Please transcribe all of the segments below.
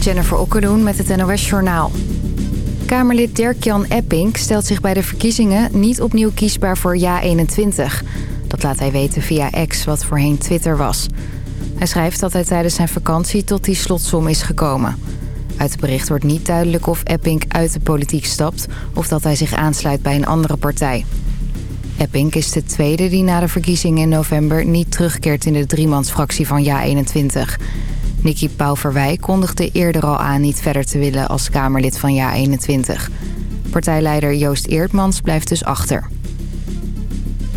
Jennifer Okkeloen met het NOS Journaal. Kamerlid Dirk-Jan Epping stelt zich bij de verkiezingen niet opnieuw kiesbaar voor Ja21. Dat laat hij weten via X, wat voorheen Twitter was. Hij schrijft dat hij tijdens zijn vakantie tot die slotsom is gekomen. Uit het bericht wordt niet duidelijk of Epping uit de politiek stapt... of dat hij zich aansluit bij een andere partij. Epping is de tweede die na de verkiezingen in november... niet terugkeert in de driemansfractie van Ja21. Nicky Pauverwij kondigde eerder al aan niet verder te willen als Kamerlid van Ja21. Partijleider Joost Eertmans blijft dus achter.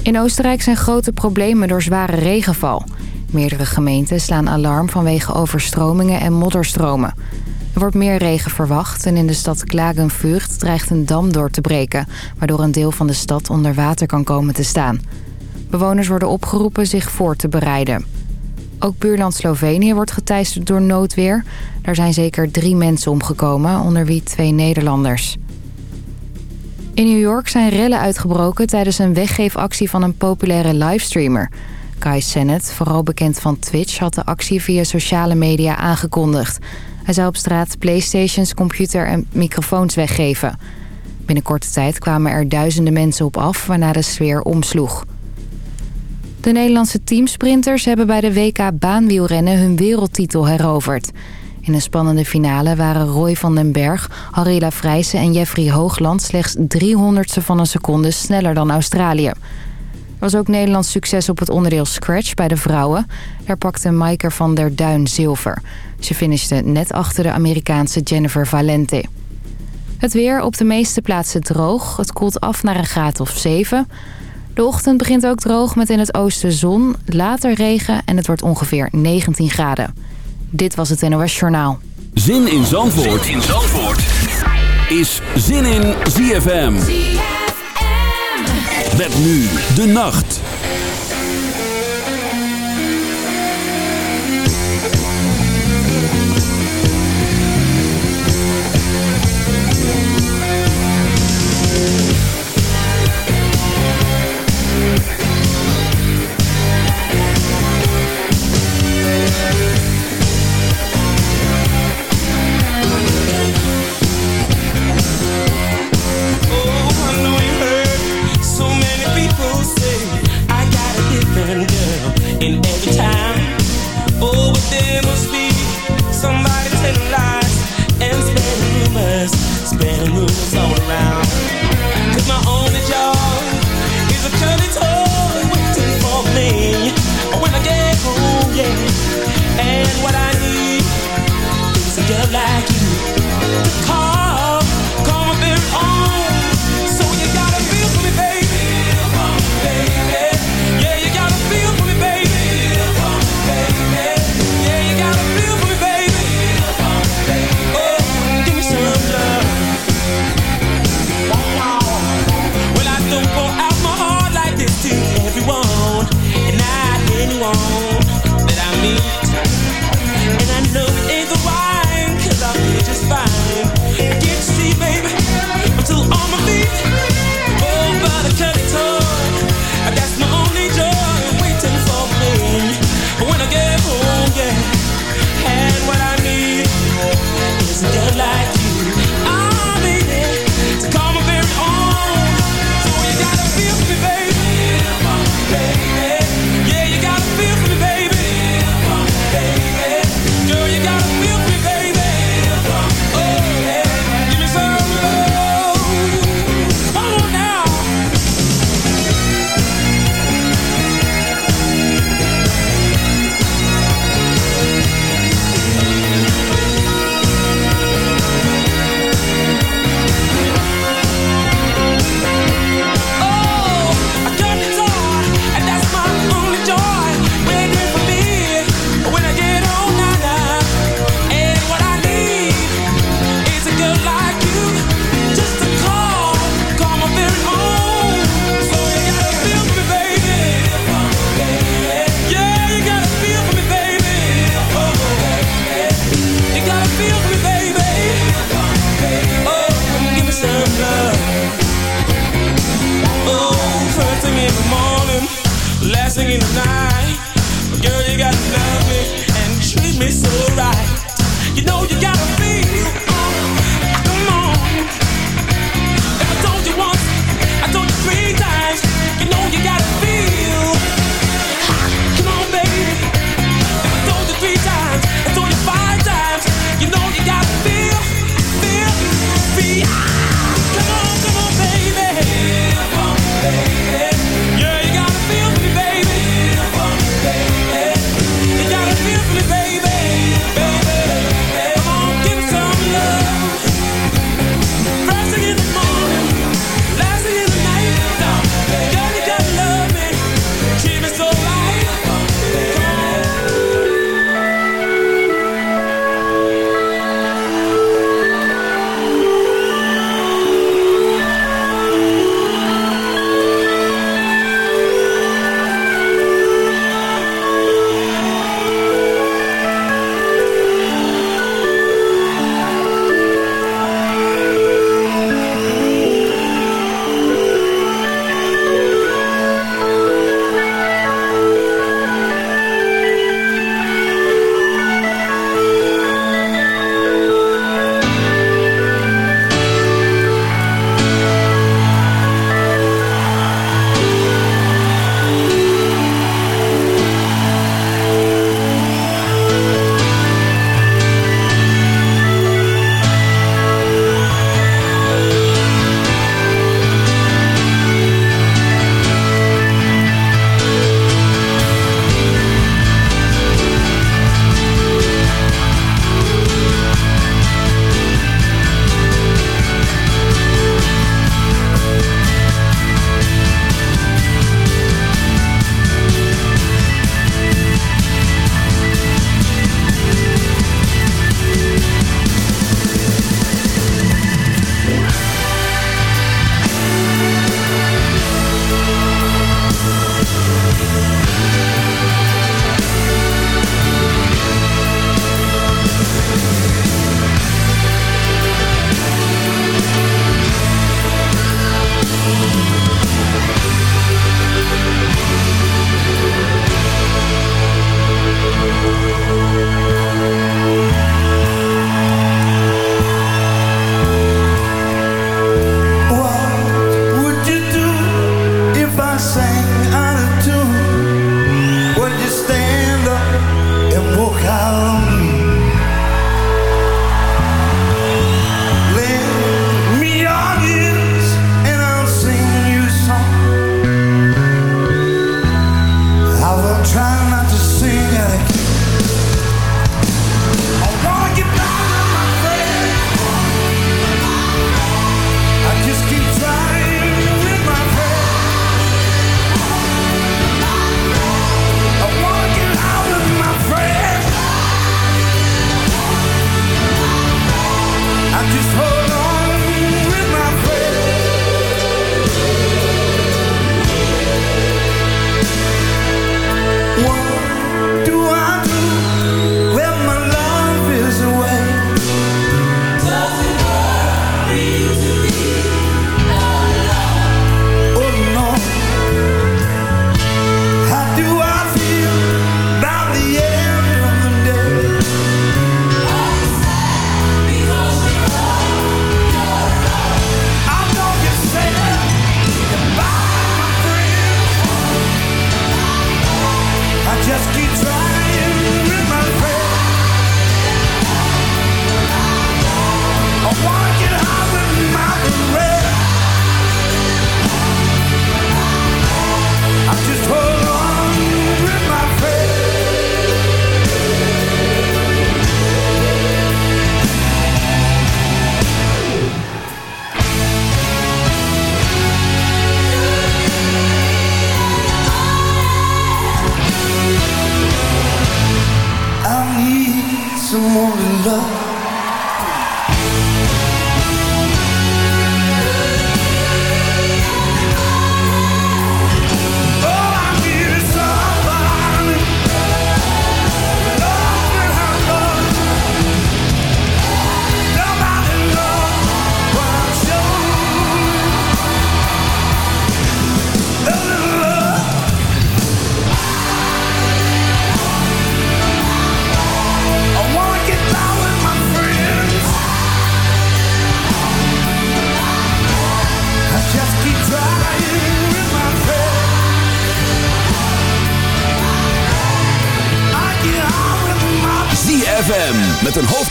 In Oostenrijk zijn grote problemen door zware regenval. Meerdere gemeenten slaan alarm vanwege overstromingen en modderstromen. Er wordt meer regen verwacht en in de stad Klagenvuurt dreigt een dam door te breken... waardoor een deel van de stad onder water kan komen te staan. Bewoners worden opgeroepen zich voor te bereiden. Ook buurland Slovenië wordt geteisterd door noodweer. Daar zijn zeker drie mensen omgekomen, onder wie twee Nederlanders. In New York zijn rellen uitgebroken tijdens een weggeefactie van een populaire livestreamer. Kai Sennett, vooral bekend van Twitch, had de actie via sociale media aangekondigd. Hij zou op straat playstations, computer en microfoons weggeven. Binnen korte tijd kwamen er duizenden mensen op af, waarna de sfeer omsloeg. De Nederlandse teamsprinters hebben bij de WK baanwielrennen hun wereldtitel heroverd. In een spannende finale waren Roy van den Berg, Harry Lafrijsen en Jeffrey Hoogland... slechts 300ste van een seconde sneller dan Australië. Er was ook Nederlands succes op het onderdeel Scratch bij de vrouwen. Daar pakte Maiker van der Duin zilver. Ze finishte net achter de Amerikaanse Jennifer Valente. Het weer op de meeste plaatsen droog. Het koelt af naar een graad of 7... De ochtend begint ook droog met in het oosten zon, later regen en het wordt ongeveer 19 graden. Dit was het NOS Journaal. Zin in Zandvoort, zin in Zandvoort. is Zin in ZFM. ZFM. Met nu de nacht.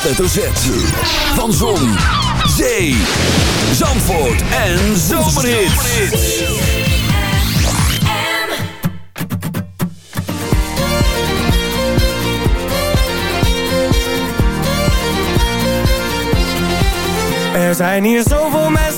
Hoofdletter Van Zon, Zee, Zandvoort en Zomerhits. Er zijn hier zoveel mensen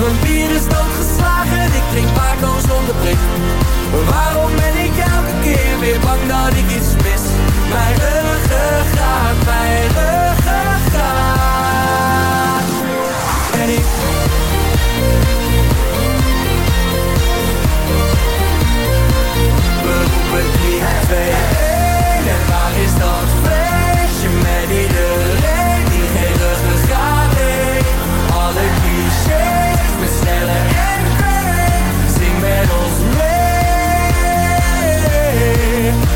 Mijn bier is doodgeslagen. Ik drink Paco zonder prik. Waarom ben ik elke keer weer bang dat ik iets mis? Mijn ruggengraat, mijn ruggengraat. En ik... We roepen 3, 2, 1 En waar is dat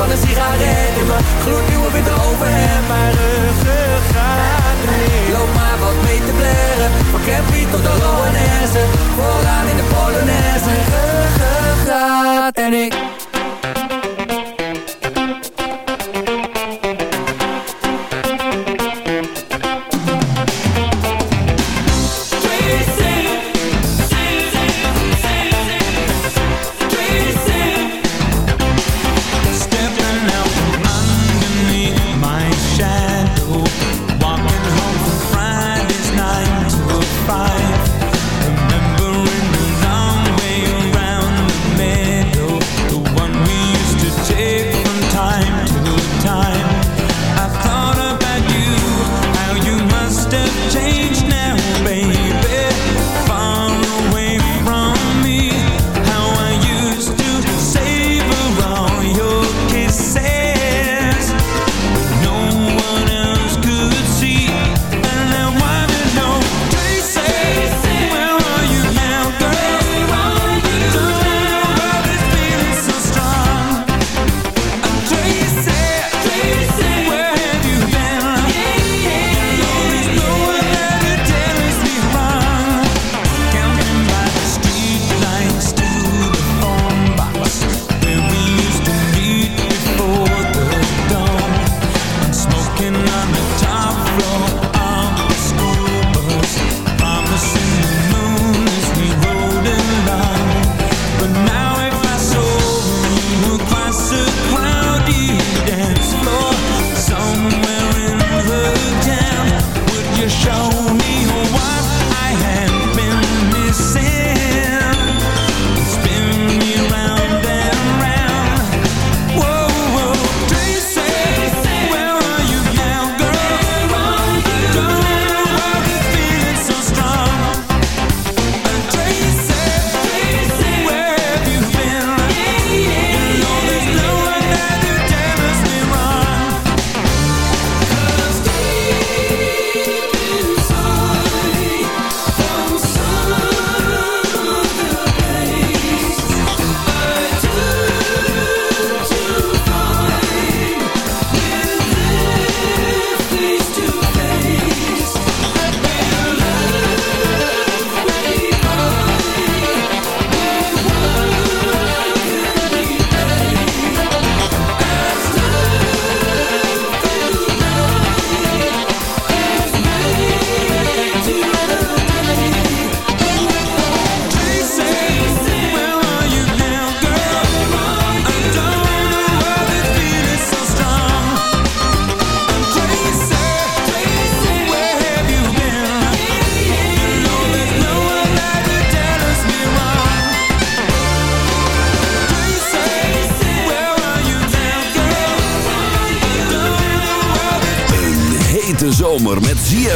van een sigaret in mijn gloednieuwe witte overhemd. Mijn ruggengraat niet Loop maar wat mee te blerren Van Campy tot de Rowanesse Vooraan in de Polonaise. Ruggengraat en ik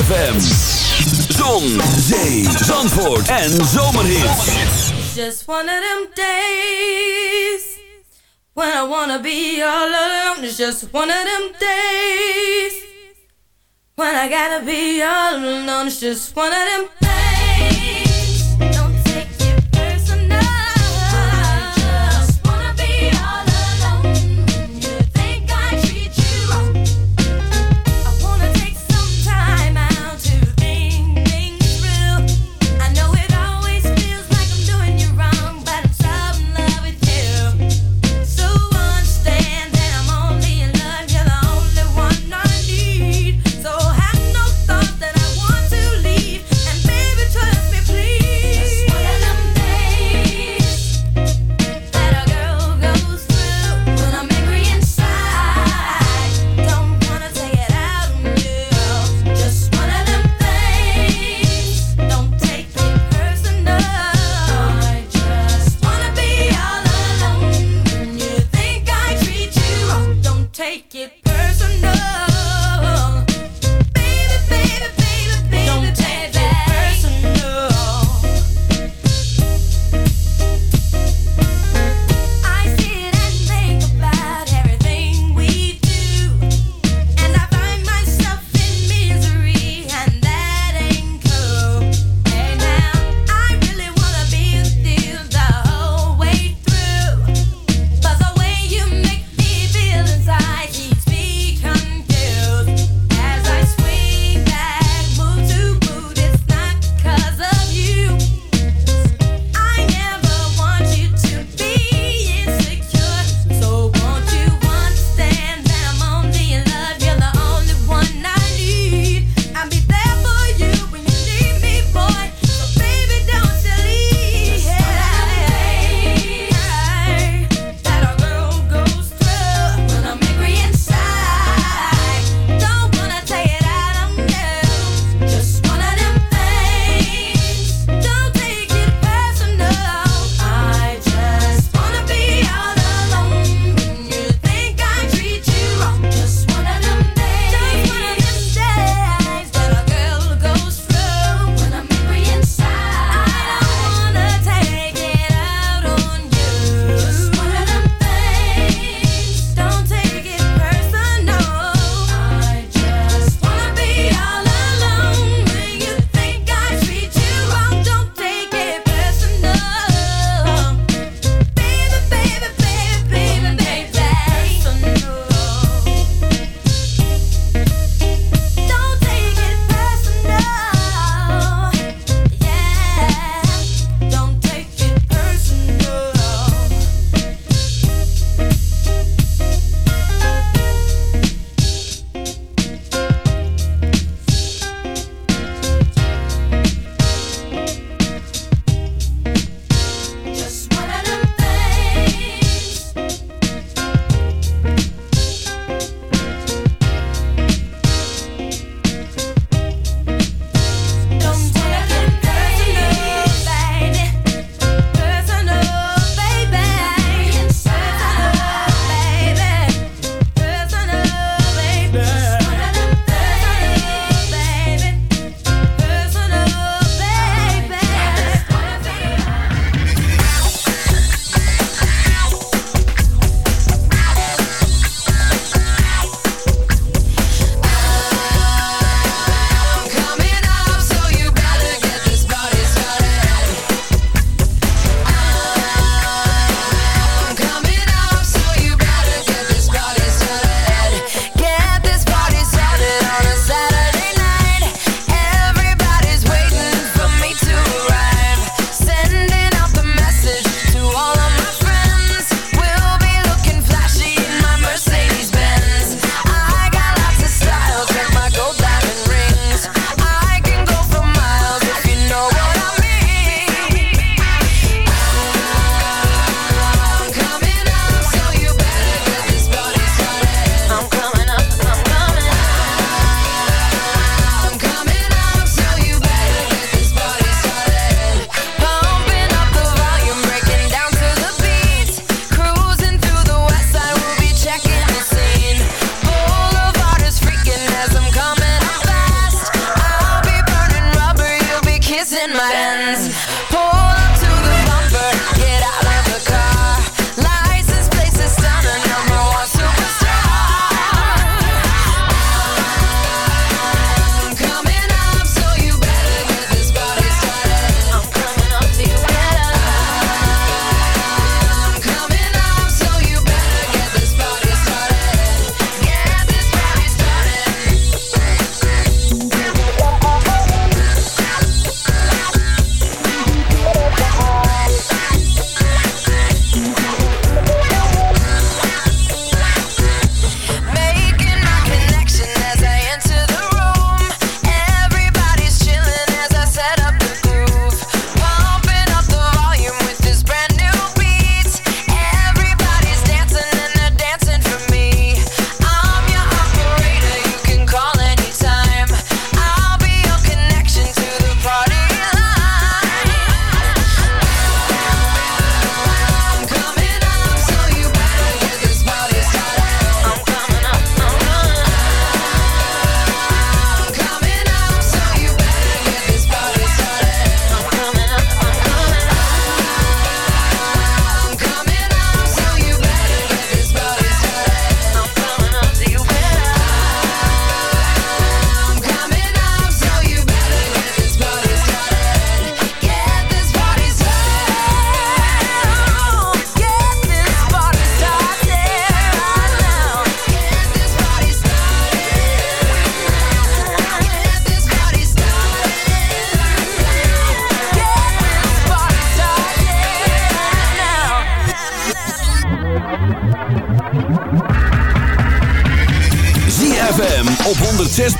ZFM. Zon, zee, zandvoort en. Just one of them days. When I wanna be all alone. It's just one of them days. When I gotta be all alone. It's just one of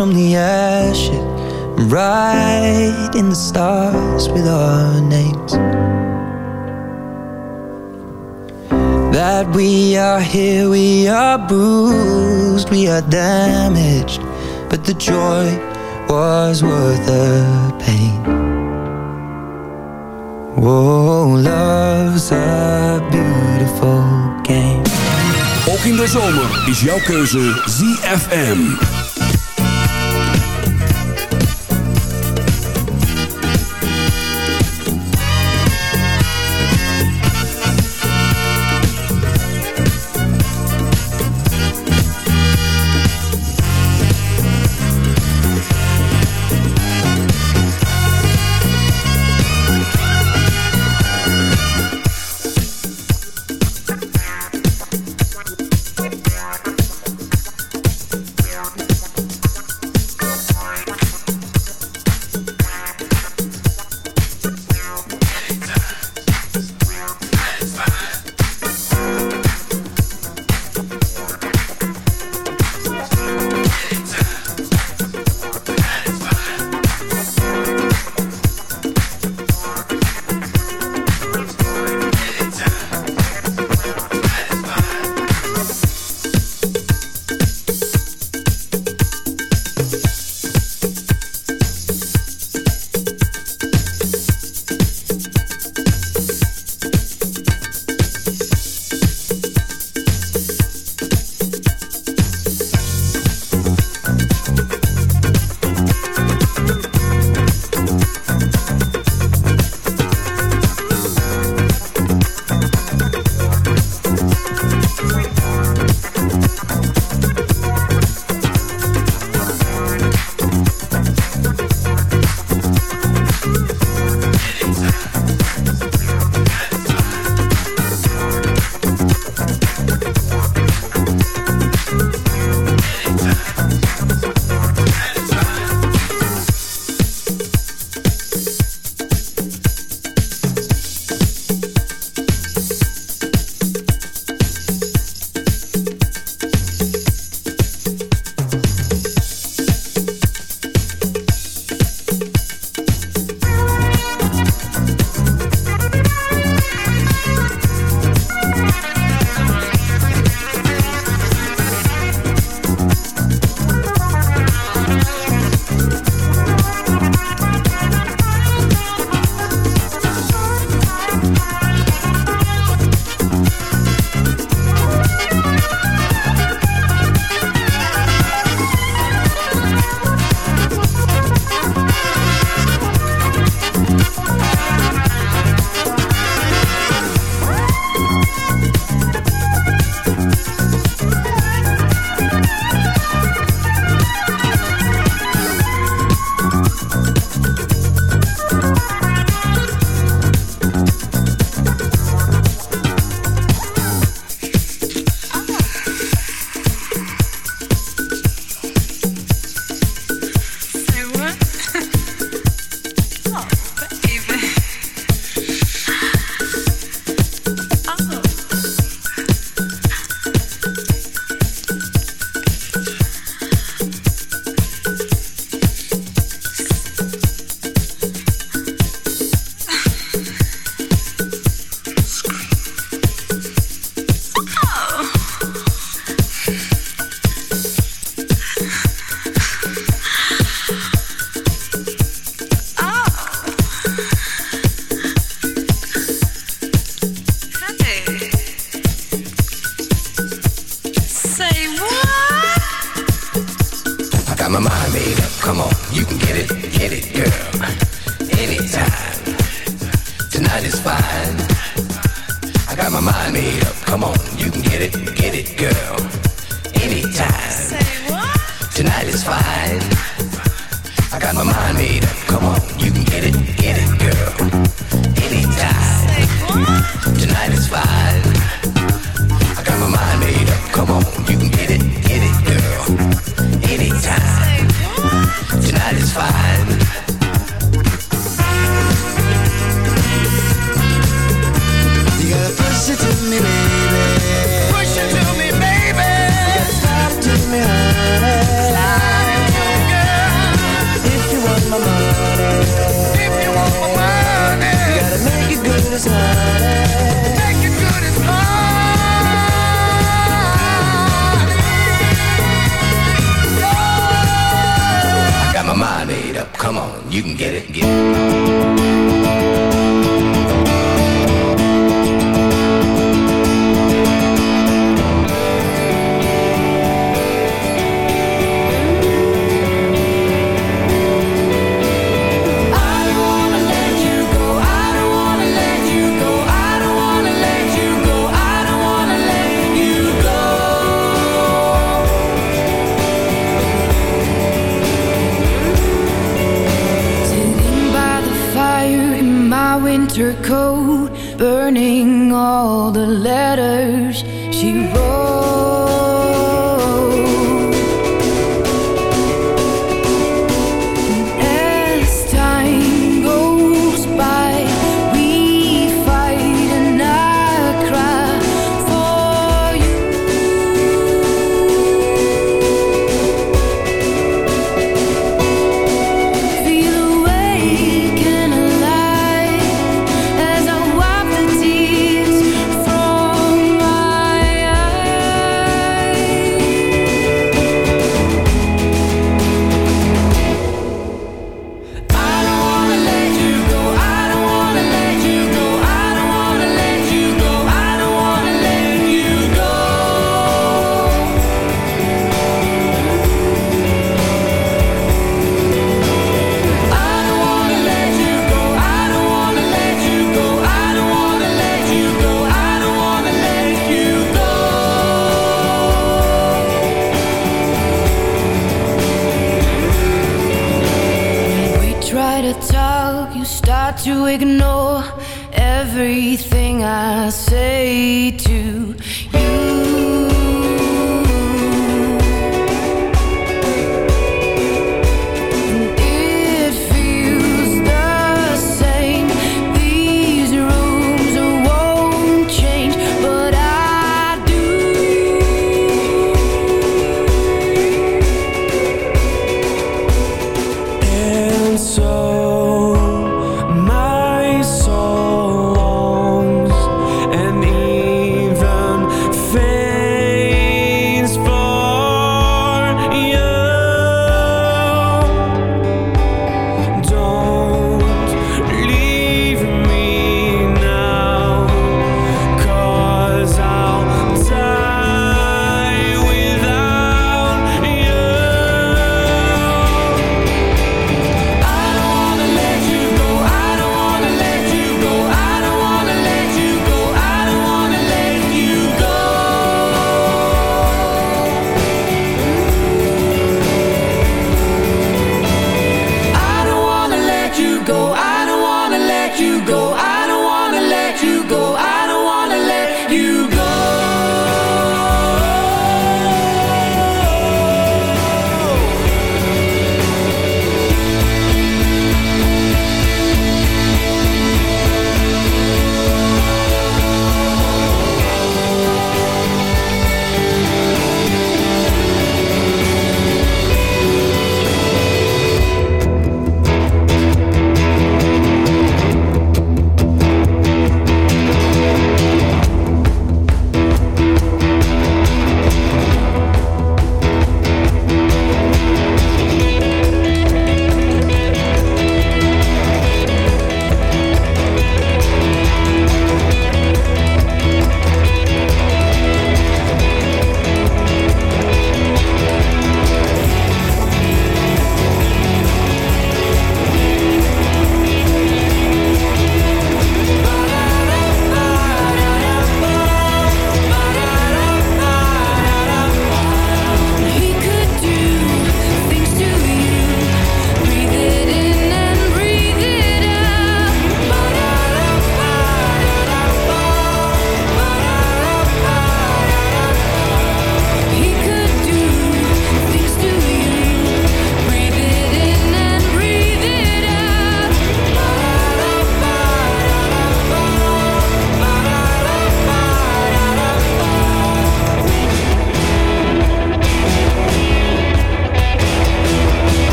from the ashes Write in the stars with our names. That we are here, we are bruised, we are damaged But the joy was worth the pain. Oh, love's a beautiful game. Ook in de zomer is jouw keuze ZFM.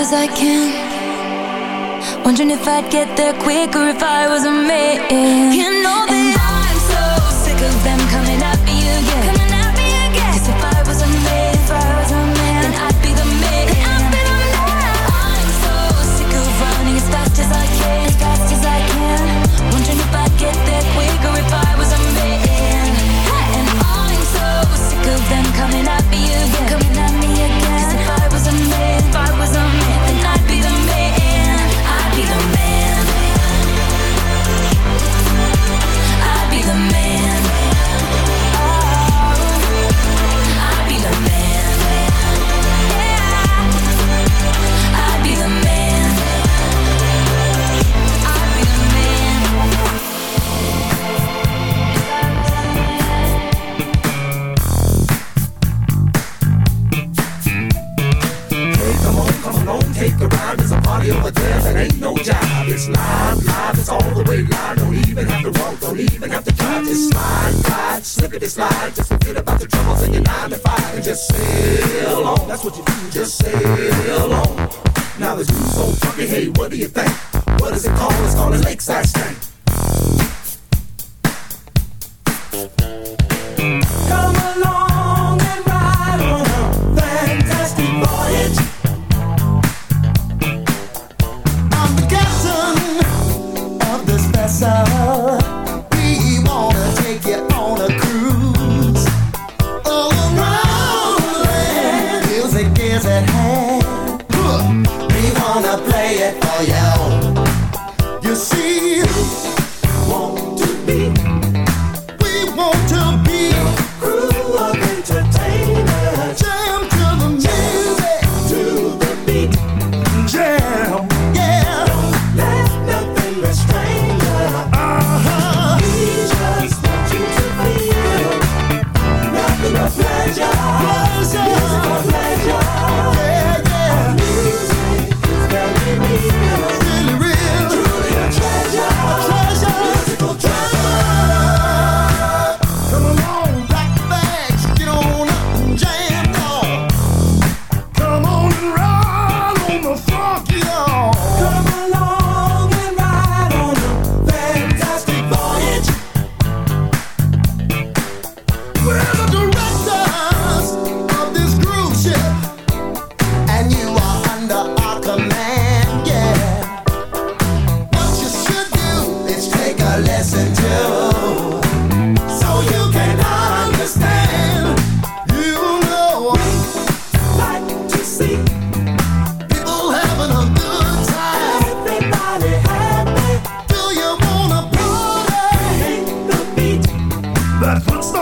as I can. Wondering if I'd get there quicker if I was a man. You know that I'm so sick of them coming at me again. Slide, slip it, slide. Just forget about the troubles in your nine to five and just sail on. That's what you do, just sail on. Now the dude's so funky, hey, what do you think? What is it called? It's called a lakeside stank. That's what's up.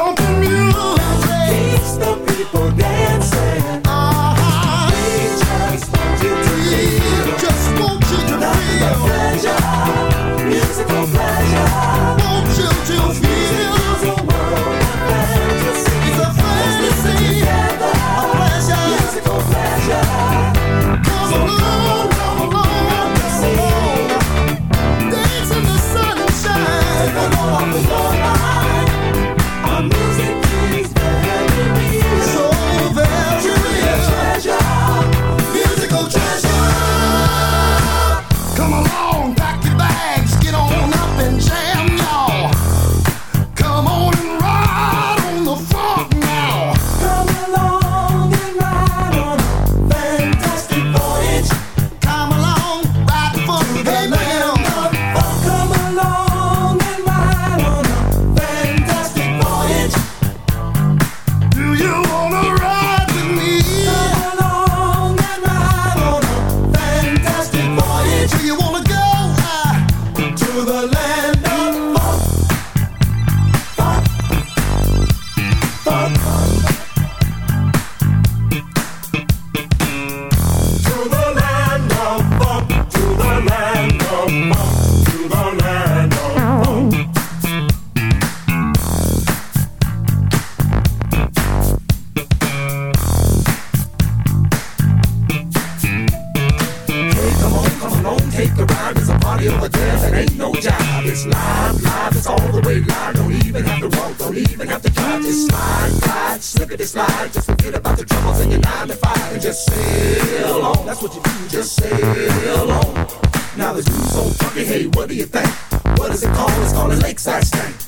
just stay alone. Now the dude's so funky, hey, what do you think? What is it called? It's called a lakeside stank.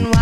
Why